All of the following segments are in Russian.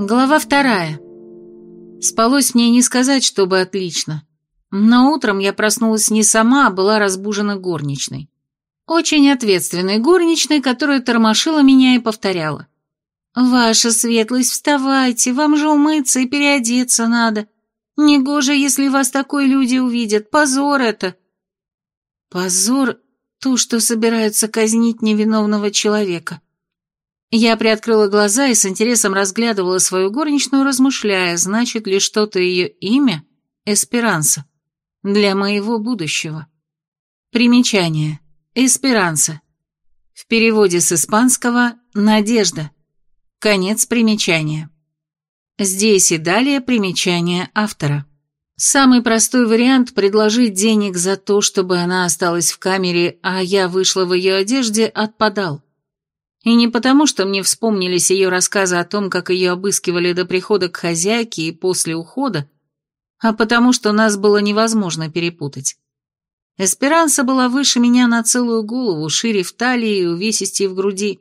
Глава вторая. Спалось мне не сказать, чтобы отлично. Но утром я проснулась не сама, а была разбужена горничной. Очень ответственной горничной, которая тормошила меня и повторяла. «Ваша светлость, вставайте, вам же умыться и переодеться надо. Негоже, если вас такой люди увидят, позор это». Позор — то, что собираются казнить невиновного человека. Я приоткрыла глаза и с интересом разглядывала свою горничную, размышляя, значит ли что-то ее имя Эсперанса для моего будущего. Примечание. Эсперанса. В переводе с испанского «надежда». Конец примечания. Здесь и далее примечание автора. Самый простой вариант – предложить денег за то, чтобы она осталась в камере, а я вышла в ее одежде, отпадал. И не потому, что мне вспомнились ее рассказы о том, как ее обыскивали до прихода к хозяйке и после ухода, а потому что нас было невозможно перепутать. Эсперанса была выше меня на целую голову, шире в талии и увесистее в груди.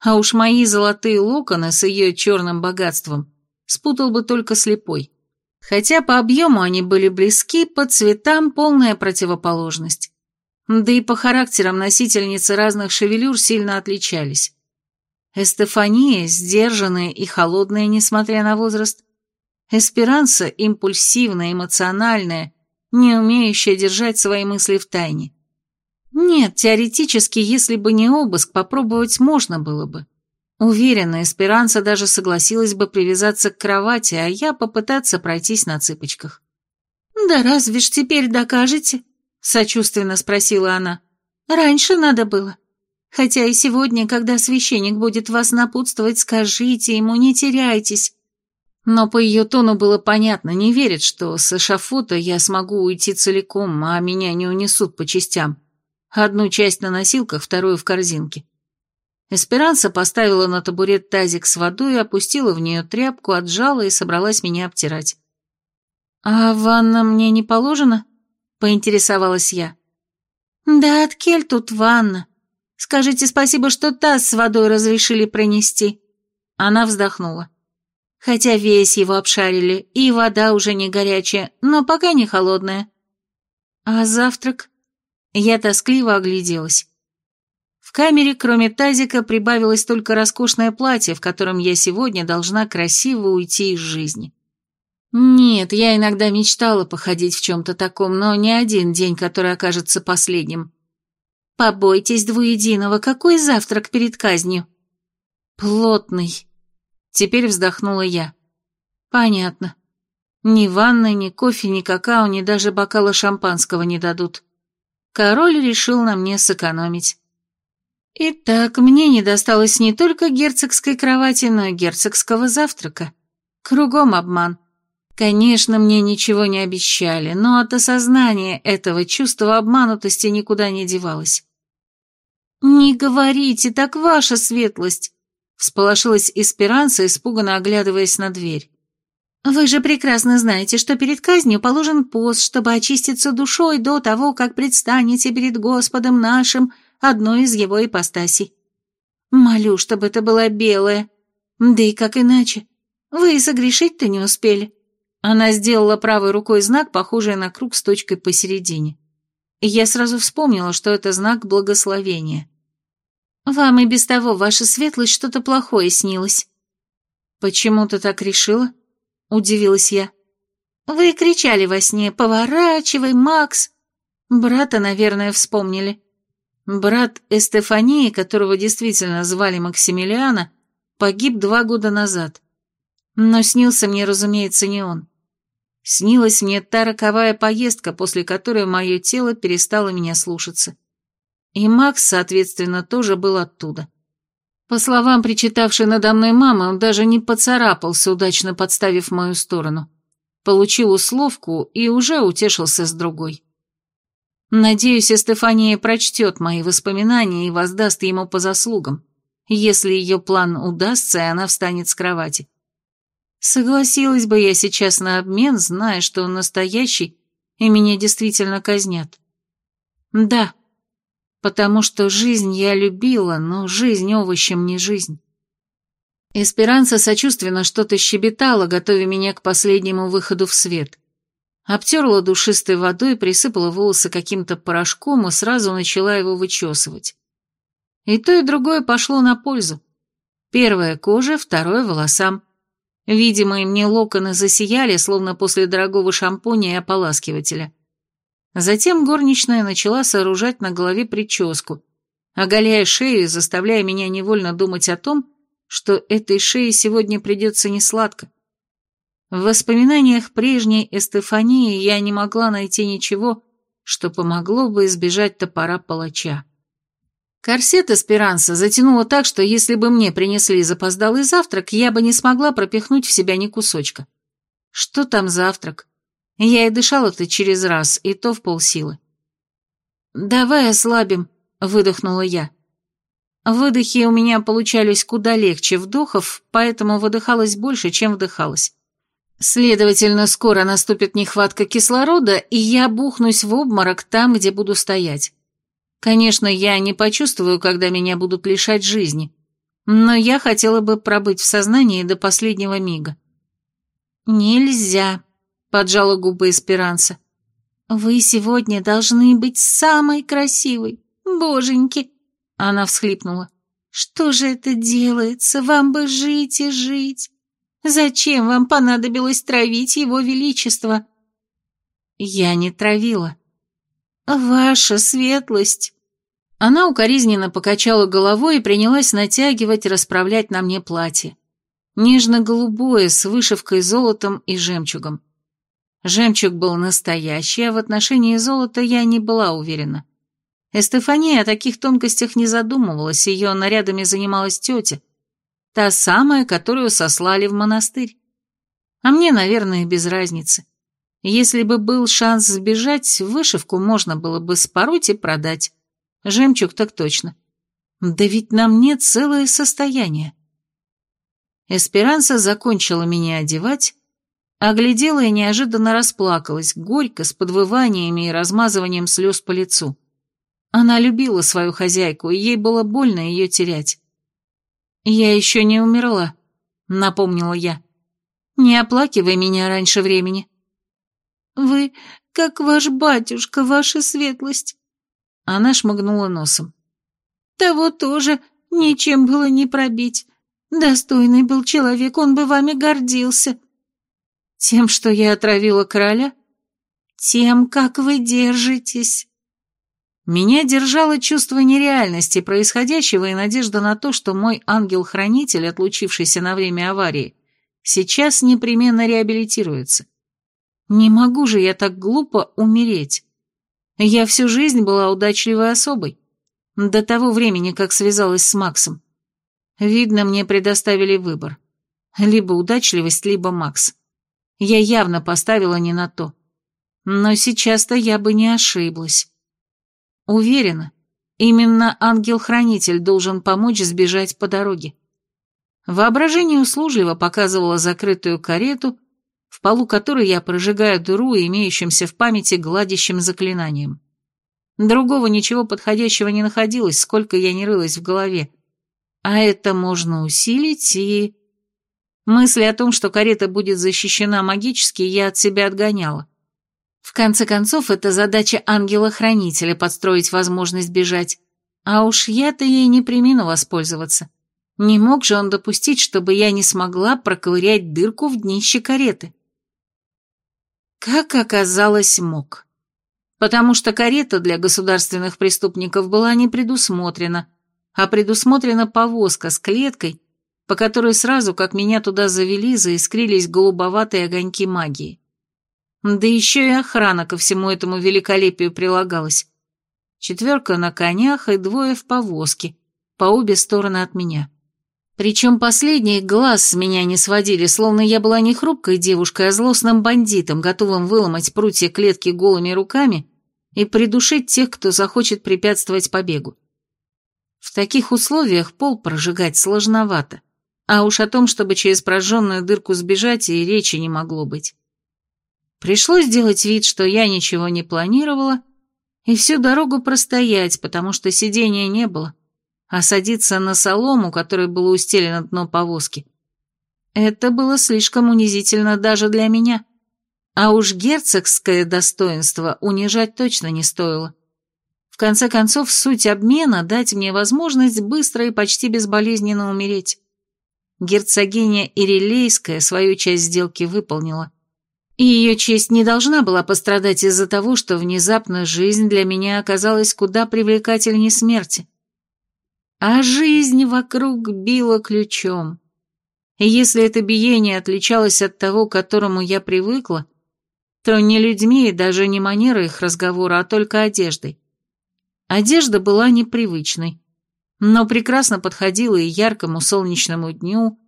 А уж мои золотые локоны с ее черным богатством спутал бы только слепой. Хотя по объему они были близки, по цветам полная противоположность. Да и по характерам носительницы разных шевелюр сильно отличались. Эстефания сдержанная и холодная, несмотря на возраст. Эсперанса импульсивная, эмоциональная, не умеющая держать свои мысли в тайне. Нет, теоретически, если бы не обыск, попробовать можно было бы. Уверена, Эсперанса даже согласилась бы привязаться к кровати, а я попытаться пройтись на цыпочках. «Да разве ж теперь докажете?» — сочувственно спросила она. «Раньше надо было. Хотя и сегодня, когда священник будет вас напутствовать, скажите ему, не теряйтесь». Но по ее тону было понятно, не верит, что с эшафота я смогу уйти целиком, а меня не унесут по частям. Одну часть на носилках, вторую в корзинке. Эсперанса поставила на табурет тазик с водой, опустила в нее тряпку, отжала и собралась меня обтирать. «А ванна мне не положена?» Поинтересовалась я. «Да от кель тут ванна. Скажите спасибо, что таз с водой разрешили пронести». Она вздохнула. Хотя весь его обшарили, и вода уже не горячая, но пока не холодная. А завтрак? Я тоскливо огляделась. В камере, кроме тазика, прибавилось только роскошное платье, в котором я сегодня должна красиво уйти из жизни. Нет, я иногда мечтала походить в чем-то таком, но не один день, который окажется последним. Побойтесь двуединого, какой завтрак перед казнью? Плотный. Теперь вздохнула я. Понятно. Ни ванны, ни кофе, ни какао, ни даже бокала шампанского не дадут. Король решил на мне сэкономить. Итак, мне не досталось не только герцогской кровати, но и герцогского завтрака. Кругом обман. Конечно, мне ничего не обещали, но от осознания этого чувства обманутости никуда не девалось. «Не говорите, так ваша светлость!» — всполошилась Эсперанца, испуганно оглядываясь на дверь. «Вы же прекрасно знаете, что перед казнью положен пост, чтобы очиститься душой до того, как предстанете перед Господом нашим одной из его ипостасей. Молю, чтобы это была белая. Да и как иначе? Вы и согрешить-то не успели. Она сделала правой рукой знак, похожий на круг с точкой посередине. И я сразу вспомнила, что это знак благословения. «Вам и без того, ваша светлость, что-то плохое снилось». «Почему ты так решила?» — удивилась я. «Вы кричали во сне «Поворачивай, Макс!» Брата, наверное, вспомнили. Брат Эстефании, которого действительно звали Максимилиана, погиб два года назад. Но снился мне, разумеется, не он. Снилась мне та роковая поездка, после которой мое тело перестало меня слушаться. И Макс, соответственно, тоже был оттуда. По словам причитавшей надо мной мамы, он даже не поцарапался, удачно подставив мою сторону. Получил условку и уже утешился с другой. Надеюсь, Стефания прочтет мои воспоминания и воздаст ему по заслугам, если ее план удастся, и она встанет с кровати. Согласилась бы я сейчас на обмен, зная, что он настоящий, и меня действительно казнят. Да, потому что жизнь я любила, но жизнь овощем не жизнь. Эсперанца сочувственно что-то щебетала, готовя меня к последнему выходу в свет. Обтерла душистой водой, присыпала волосы каким-то порошком и сразу начала его вычесывать. И то, и другое пошло на пользу. Первое – коже, второе – волосам. Видимо, мне локоны засияли, словно после дорогого шампуня и ополаскивателя. Затем горничная начала сооружать на голове прическу, оголяя шею и заставляя меня невольно думать о том, что этой шее сегодня придется несладко. В воспоминаниях прежней Эстефании я не могла найти ничего, что помогло бы избежать топора палача. Корсет Эсперанса затянуло так, что если бы мне принесли запоздалый завтрак, я бы не смогла пропихнуть в себя ни кусочка. Что там завтрак? Я и дышала-то через раз, и то в полсилы. «Давай ослабим», — выдохнула я. Выдохи у меня получались куда легче вдохов, поэтому выдыхалось больше, чем вдыхалось. Следовательно, скоро наступит нехватка кислорода, и я бухнусь в обморок там, где буду стоять. Конечно, я не почувствую, когда меня будут лишать жизни, но я хотела бы пробыть в сознании до последнего мига. «Нельзя», — поджала губы Эсперанса. «Вы сегодня должны быть самой красивой, боженьки!» Она всхлипнула. «Что же это делается? Вам бы жить и жить! Зачем вам понадобилось травить его величество?» «Я не травила». «Ваша светлость!» Она укоризненно покачала головой и принялась натягивать, расправлять на мне платье. Нежно-голубое, с вышивкой золотом и жемчугом. Жемчуг был настоящий, а в отношении золота я не была уверена. Эстефания о таких тонкостях не задумывалась, ее нарядами занималась тетя, та самая, которую сослали в монастырь. А мне, наверное, без разницы. Если бы был шанс сбежать, вышивку можно было бы спороть и продать. Жемчуг так точно. Да ведь на мне целое состояние. Эсперанса закончила меня одевать, оглядела и неожиданно расплакалась, горько, с подвываниями и размазыванием слез по лицу. Она любила свою хозяйку, и ей было больно ее терять. «Я еще не умерла», — напомнила я. «Не оплакивай меня раньше времени». «Вы, как ваш батюшка, ваша светлость». Она шмыгнула носом. «Того тоже ничем было не пробить. Достойный был человек, он бы вами гордился». «Тем, что я отравила короля?» «Тем, как вы держитесь». Меня держало чувство нереальности происходящего и надежда на то, что мой ангел-хранитель, отлучившийся на время аварии, сейчас непременно реабилитируется. Не могу же я так глупо умереть. Я всю жизнь была удачливой особой, до того времени, как связалась с Максом. Видно, мне предоставили выбор. Либо удачливость, либо Макс. Я явно поставила не на то. Но сейчас-то я бы не ошиблась. Уверена, именно ангел-хранитель должен помочь сбежать по дороге. Воображение услужливо показывало закрытую карету, в полу которой я прожигаю дыру имеющимся в памяти гладящим заклинанием. Другого ничего подходящего не находилось, сколько я не рылась в голове. А это можно усилить и... Мысли о том, что карета будет защищена магически, я от себя отгоняла. В конце концов, это задача ангела-хранителя подстроить возможность бежать. А уж я-то ей не примену воспользоваться. Не мог же он допустить, чтобы я не смогла проковырять дырку в днище кареты. Как оказалось, мог. Потому что карета для государственных преступников была не предусмотрена, а предусмотрена повозка с клеткой, по которой сразу, как меня туда завели, заискрились голубоватые огоньки магии. Да еще и охрана ко всему этому великолепию прилагалась. Четверка на конях и двое в повозке, по обе стороны от меня. Причем последний глаз с меня не сводили, словно я была не хрупкой девушкой, а злостным бандитом, готовым выломать прутья клетки голыми руками и придушить тех, кто захочет препятствовать побегу. В таких условиях пол прожигать сложновато, а уж о том, чтобы через прожженную дырку сбежать, и речи не могло быть. Пришлось сделать вид, что я ничего не планировала, и всю дорогу простоять, потому что сидения не было, а садиться на солому, которой было устелено дно повозки, это было слишком унизительно даже для меня. А уж герцогское достоинство унижать точно не стоило. В конце концов, суть обмена — дать мне возможность быстро и почти безболезненно умереть. Герцогиня Ирилейская свою часть сделки выполнила. И ее честь не должна была пострадать из-за того, что внезапно жизнь для меня оказалась куда привлекательнее смерти. А жизнь вокруг била ключом. И если это биение отличалось от того, к которому я привыкла, то не людьми и даже не манерой их разговора, а только одеждой. Одежда была непривычной, но прекрасно подходила и яркому солнечному дню,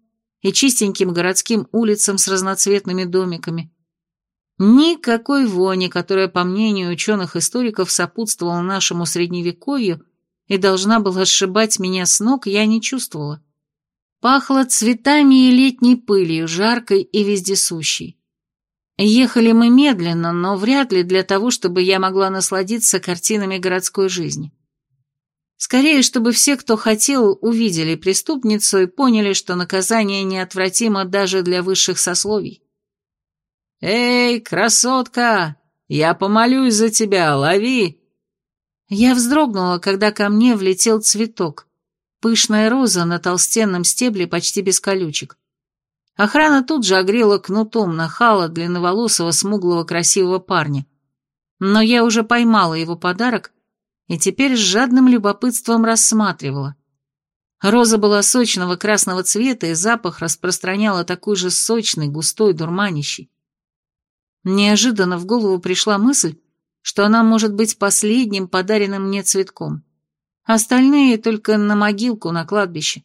и чистеньким городским улицам с разноцветными домиками. Никакой вони, которая, по мнению ученых-историков, сопутствовала нашему средневековью и должна была сшибать меня с ног, я не чувствовала. Пахло цветами и летней пылью, жаркой и вездесущей. Ехали мы медленно, но вряд ли для того, чтобы я могла насладиться картинами городской жизни. Скорее, чтобы все, кто хотел, увидели преступницу и поняли, что наказание неотвратимо даже для высших сословий. «Эй, красотка! Я помолюсь за тебя, лови!» Я вздрогнула, когда ко мне влетел цветок. Пышная роза на толстенном стебле почти без колючек. Охрана тут же огрела кнутом нахала длинноволосого смуглого красивого парня. Но я уже поймала его подарок и теперь с жадным любопытством рассматривала. Роза была сочного красного цвета, и запах распространяла такой же сочный, густой, дурманящий. Неожиданно в голову пришла мысль, что она может быть последним подаренным мне цветком. Остальные только на могилку на кладбище.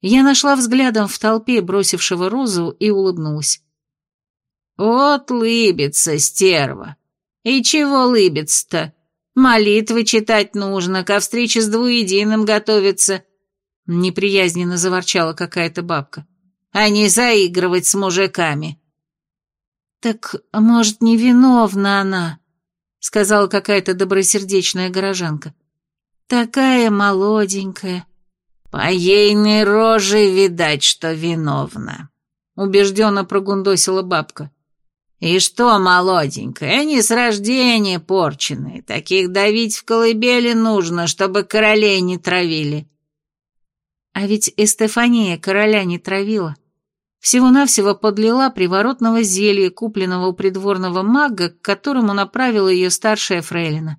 Я нашла взглядом в толпе бросившего розу и улыбнулась. «Вот лыбится, стерва! И чего лыбится-то? Молитвы читать нужно, ко встрече с двуединым готовиться!» Неприязненно заворчала какая-то бабка. «А не заигрывать с мужиками!» «Так, может, невиновна она?» Сказала какая-то добросердечная горожанка. Такая молоденькая. По ейной роже видать, что виновна. Убежденно прогундосила бабка. И что, молоденькая, они с рождения порченые. Таких давить в колыбели нужно, чтобы королей не травили. А ведь Эстефания короля не травила. Всего-навсего подлила приворотного зелья, купленного у придворного мага, к которому направила ее старшая фрейлина.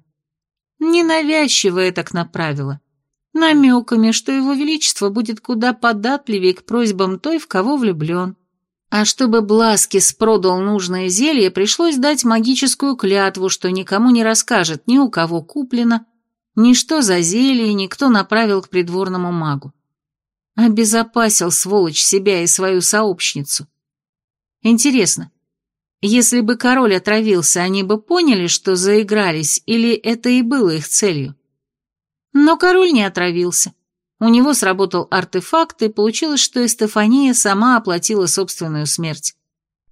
Ненавязчиво так направила. Намеками, что его величество будет куда податливее к просьбам той, в кого влюблен. А чтобы Бласкис продал нужное зелье, пришлось дать магическую клятву, что никому не расскажет ни у кого куплено, ни что за зелье, ни кто направил к придворному магу. Обезопасил, сволочь, себя и свою сообщницу. Интересно, если бы король отравился, они бы поняли, что заигрались, или это и было их целью? Но король не отравился. У него сработал артефакт, и получилось, что Эстефания сама оплатила собственную смерть.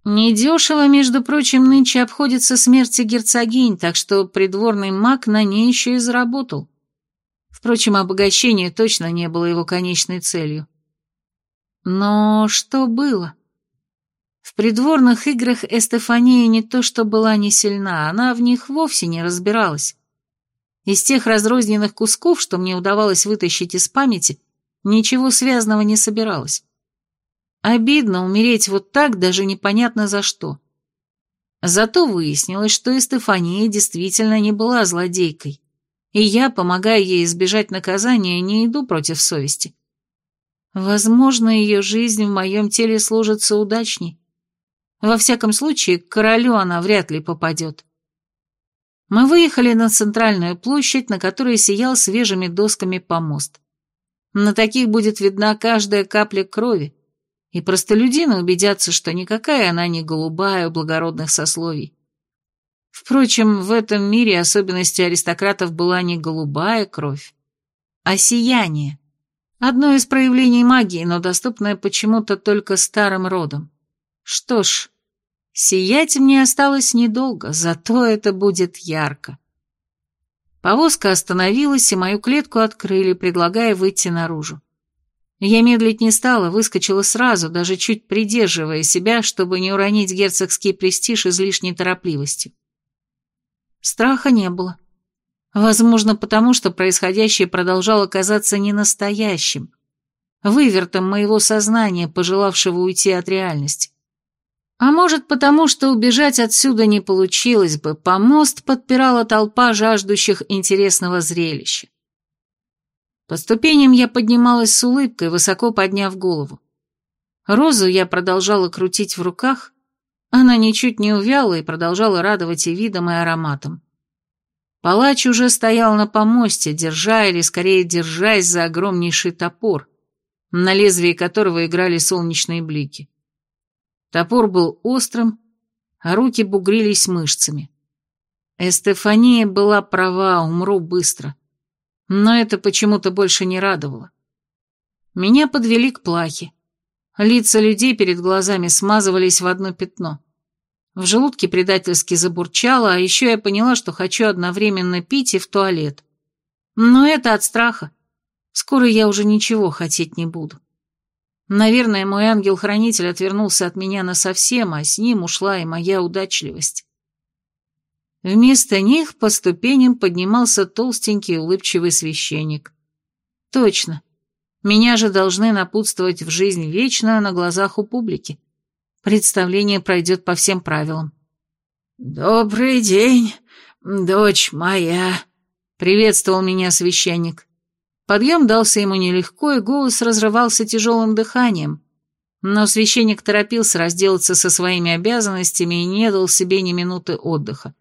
Недешево, между прочим, нынче обходится смерти герцогинь, так что придворный маг на ней еще и заработал. Впрочем, обогащение точно не было его конечной целью. Но что было? В придворных играх Эстефания не то что была не сильна, она в них вовсе не разбиралась. Из тех разрозненных кусков, что мне удавалось вытащить из памяти, ничего связанного не собиралось. Обидно умереть вот так, даже непонятно за что. Зато выяснилось, что Эстефания действительно не была злодейкой, и я, помогая ей избежать наказания, не иду против совести. Возможно, ее жизнь в моем теле сложится удачней. Во всяком случае, к королю она вряд ли попадет. Мы выехали на центральную площадь, на которой сиял свежими досками помост. На таких будет видна каждая капля крови, и простолюдины убедятся, что никакая она не голубая у благородных сословий. Впрочем, в этом мире особенностью аристократов была не голубая кровь, а сияние. Одно из проявлений магии, но доступное почему-то только старым родам. Что ж, сиять мне осталось недолго, зато это будет ярко. Повозка остановилась, и мою клетку открыли, предлагая выйти наружу. Я медлить не стала, выскочила сразу, даже чуть придерживая себя, чтобы не уронить герцогский престиж излишней торопливостью. Страха не было. Возможно, потому что происходящее продолжало казаться ненастоящим, вывертом моего сознания, пожелавшего уйти от реальности. А может, потому что убежать отсюда не получилось бы, помост подпирала толпа жаждущих интересного зрелища. По ступеням я поднималась с улыбкой, высоко подняв голову. Розу я продолжала крутить в руках, она ничуть не увяла и продолжала радовать и видом, и ароматом. Палач уже стоял на помосте, держа или скорее держась за огромнейший топор, на лезвии которого играли солнечные блики. Топор был острым, а руки бугрились мышцами. Эстефания была права, умру быстро. Но это почему-то больше не радовало. Меня подвели к плахе. Лица людей перед глазами смазывались в одно пятно. В желудке предательски забурчало, а еще я поняла, что хочу одновременно пить и в туалет. Но это от страха. Скоро я уже ничего хотеть не буду. Наверное, мой ангел-хранитель отвернулся от меня насовсем, а с ним ушла и моя удачливость. Вместо них по ступеням поднимался толстенький улыбчивый священник. Точно. Меня же должны напутствовать в жизнь вечную на глазах у публики. Представление пройдет по всем правилам. «Добрый день, дочь моя», — приветствовал меня священник. Подъем дался ему нелегко, и голос разрывался тяжелым дыханием. Но священник торопился разделаться со своими обязанностями и не дал себе ни минуты отдыха.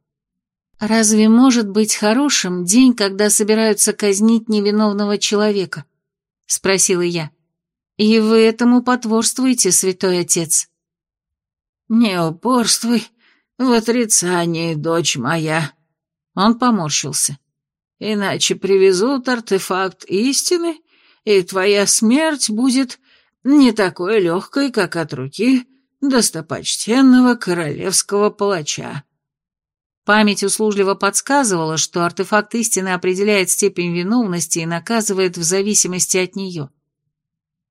«Разве может быть хорошим день, когда собираются казнить невиновного человека?» — спросила я. «И вы этому потворствуете, святой отец?» «Не упорствуй в отрицании, дочь моя», — он поморщился. Иначе привезут артефакт истины, и твоя смерть будет не такой легкой, как от руки достопочтенного королевского палача. Память услужливо подсказывала, что артефакт истины определяет степень виновности и наказывает в зависимости от нее.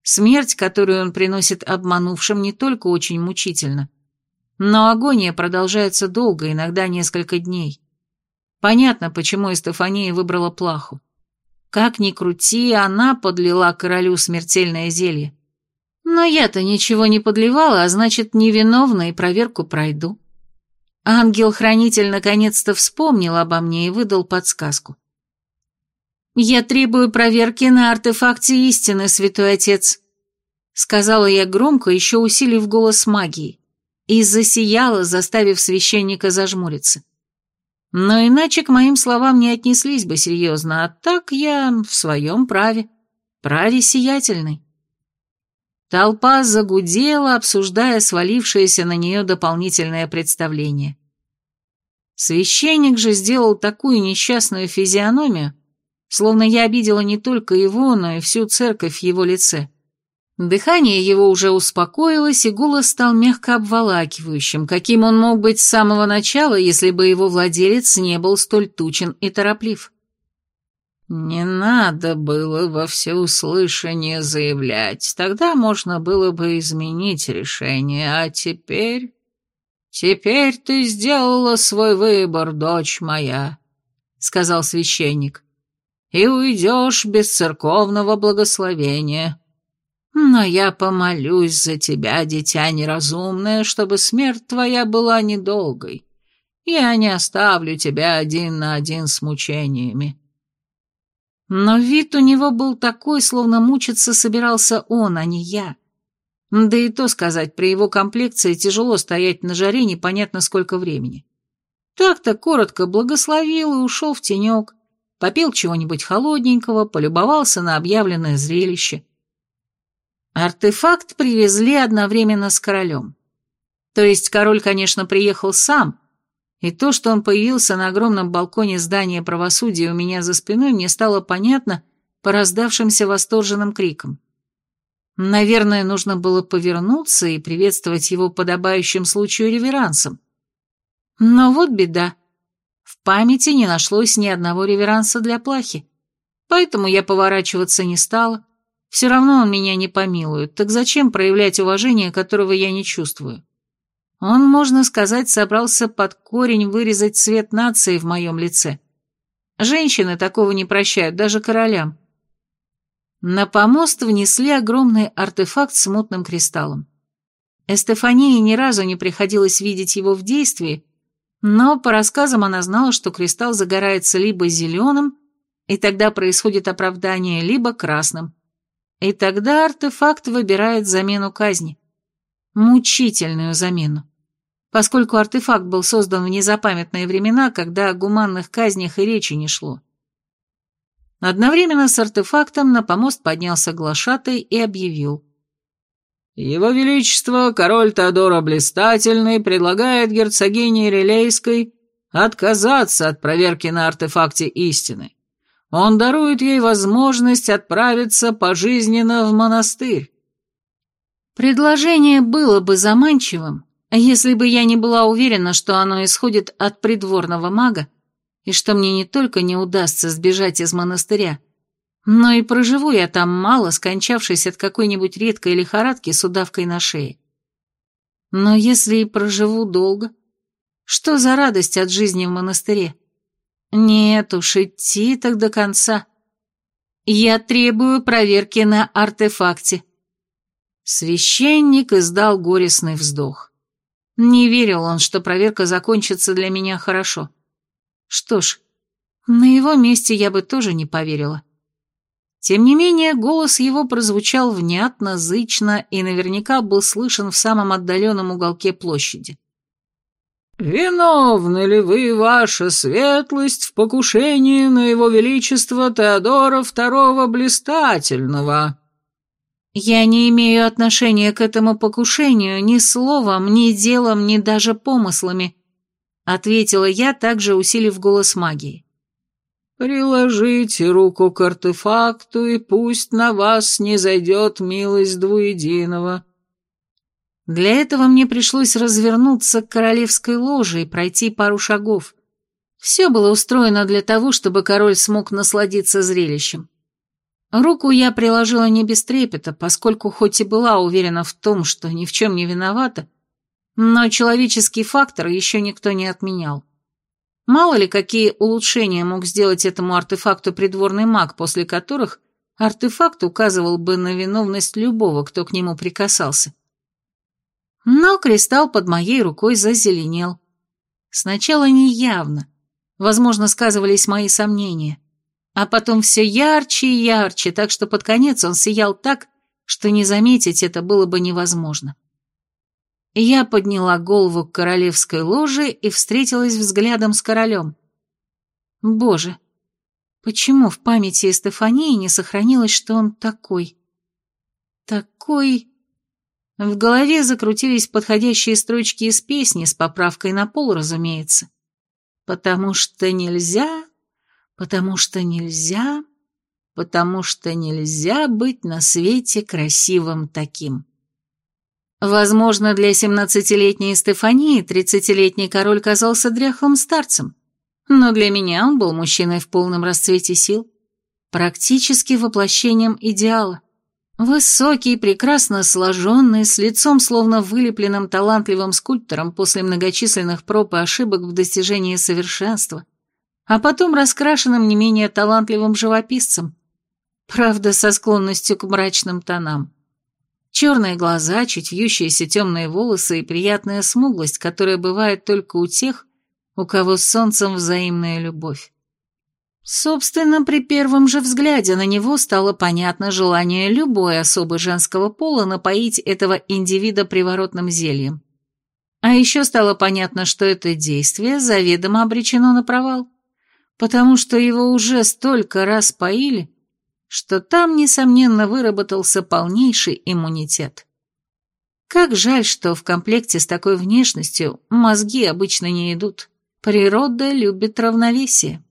Смерть, которую он приносит обманувшим, не только очень мучительна, но агония продолжается долго, иногда несколько дней. Понятно, почему Эстефания выбрала плаху. Как ни крути, она подлила королю смертельное зелье. Но я-то ничего не подливала, а значит, невиновна и проверку пройду. Ангел-хранитель наконец-то вспомнил обо мне и выдал подсказку. «Я требую проверки на артефакте истины, святой отец», — сказала я громко, еще усилив голос магии, и засияла, заставив священника зажмуриться. Но иначе к моим словам не отнеслись бы серьезно, а так я в своем праве, праве сиятельной. Толпа загудела, обсуждая свалившееся на нее дополнительное представление. Священник же сделал такую несчастную физиономию, словно я обидела не только его, но и всю церковь в его лице. Дыхание его уже успокоилось, и голос стал мягко обволакивающим, каким он мог быть с самого начала, если бы его владелец не был столь тучен и тороплив. «Не надо было во всеуслышание заявлять, тогда можно было бы изменить решение, а теперь...» «Теперь ты сделала свой выбор, дочь моя», — сказал священник, — «и уйдешь без церковного благословения». Но я помолюсь за тебя, дитя неразумное, чтобы смерть твоя была недолгой. Я не оставлю тебя один на один с мучениями». Но вид у него был такой, словно мучиться собирался он, а не я. Да и то сказать, при его комплекции тяжело стоять на жаре непонятно сколько времени. Так-то коротко благословил и ушел в тенек, попил чего-нибудь холодненького, полюбовался на объявленное зрелище. Артефакт привезли одновременно с королем. То есть король, конечно, приехал сам, и то, что он появился на огромном балконе здания правосудия у меня за спиной, мне стало понятно по раздавшимся восторженным крикам. Наверное, нужно было повернуться и приветствовать его подобающим случаю реверансом. Но вот беда. В памяти не нашлось ни одного реверанса для плахи, поэтому я поворачиваться не стала. Все равно он меня не помилует, так зачем проявлять уважение, которого я не чувствую? Он, можно сказать, собрался под корень вырезать цвет нации в моем лице. Женщины такого не прощают, даже королям. На помост внесли огромный артефакт с мутным кристаллом. Эстефании ни разу не приходилось видеть его в действии, но по рассказам она знала, что кристалл загорается либо зеленым, и тогда происходит оправдание, либо красным. И тогда артефакт выбирает замену казни. Мучительную замену. Поскольку артефакт был создан в незапамятные времена, когда о гуманных казнях и речи не шло. Одновременно с артефактом на помост поднялся глашатай и объявил. «Его Величество, король Теодора Блистательный, предлагает герцогине Релейской отказаться от проверки на артефакте истины. Он дарует ей возможность отправиться пожизненно в монастырь». Предложение было бы заманчивым, если бы я не была уверена, что оно исходит от придворного мага, и что мне не только не удастся сбежать из монастыря, но и проживу я там мало, скончавшись от какой-нибудь редкой лихорадки с удавкой на шее. Но если и проживу долго, что за радость от жизни в монастыре? Нет уж, идти так до конца. Я требую проверки на артефакте. Священник издал горестный вздох. Не верил он, что проверка закончится для меня хорошо. Что ж, на его месте я бы тоже не поверила. Тем не менее, голос его прозвучал внятно, зычно и наверняка был слышен в самом отдаленном уголке площади. «Виновны ли вы, ваша светлость, в покушении на его величество Теодора II Блистательного?» «Я не имею отношения к этому покушению ни словом, ни делом, ни даже помыслами», ответила я, также усилив голос магии. «Приложите руку к артефакту, и пусть на вас не зайдет милость двуединого». Для этого мне пришлось развернуться к королевской ложе и пройти пару шагов. Все было устроено для того, чтобы король смог насладиться зрелищем. Руку я приложила не без трепета, поскольку хоть и была уверена в том, что ни в чем не виновата, но человеческий фактор еще никто не отменял. Мало ли, какие улучшения мог сделать этому артефакту придворный маг, после которых артефакт указывал бы на виновность любого, кто к нему прикасался. Но кристалл под моей рукой зазеленел. Сначала неявно, возможно, сказывались мои сомнения, а потом все ярче и ярче, так что под конец он сиял так, что не заметить это было бы невозможно. Я подняла голову к королевской ложе и встретилась взглядом с королем. Боже, почему в памяти Стефании не сохранилось, что он такой? Такой... В голове закрутились подходящие строчки из песни с поправкой на пол, разумеется. Потому что нельзя, потому что нельзя, потому что нельзя быть на свете красивым таким. Возможно, для семнадцатилетней Стефании тридцатилетний король казался дряхлым старцем, но для меня он был мужчиной в полном расцвете сил, практически воплощением идеала. Высокий, прекрасно сложенный, с лицом словно вылепленным талантливым скульптором после многочисленных проб и ошибок в достижении совершенства, а потом раскрашенным не менее талантливым живописцем, правда, со склонностью к мрачным тонам. Черные глаза, чуть вьющиеся темные волосы и приятная смуглость, которая бывает только у тех, у кого с солнцем взаимная любовь. Собственно, при первом же взгляде на него стало понятно желание любой особы женского пола напоить этого индивида приворотным зельем. А еще стало понятно, что это действие заведомо обречено на провал, потому что его уже столько раз поили, что там, несомненно, выработался полнейший иммунитет. Как жаль, что в комплекте с такой внешностью мозги обычно не идут. Природа любит равновесие.